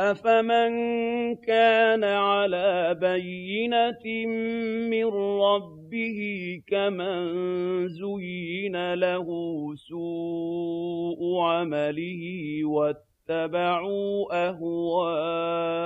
أَفَمَن كَانَ عَلَىٰ بَيِّنَةٍ مِّن رَّبِّهِ كَمَن زُيِّنَ لَهُ سُوءُ عَمَلِهِ وَاتَّبَعُوا أَهْوَاءَهُم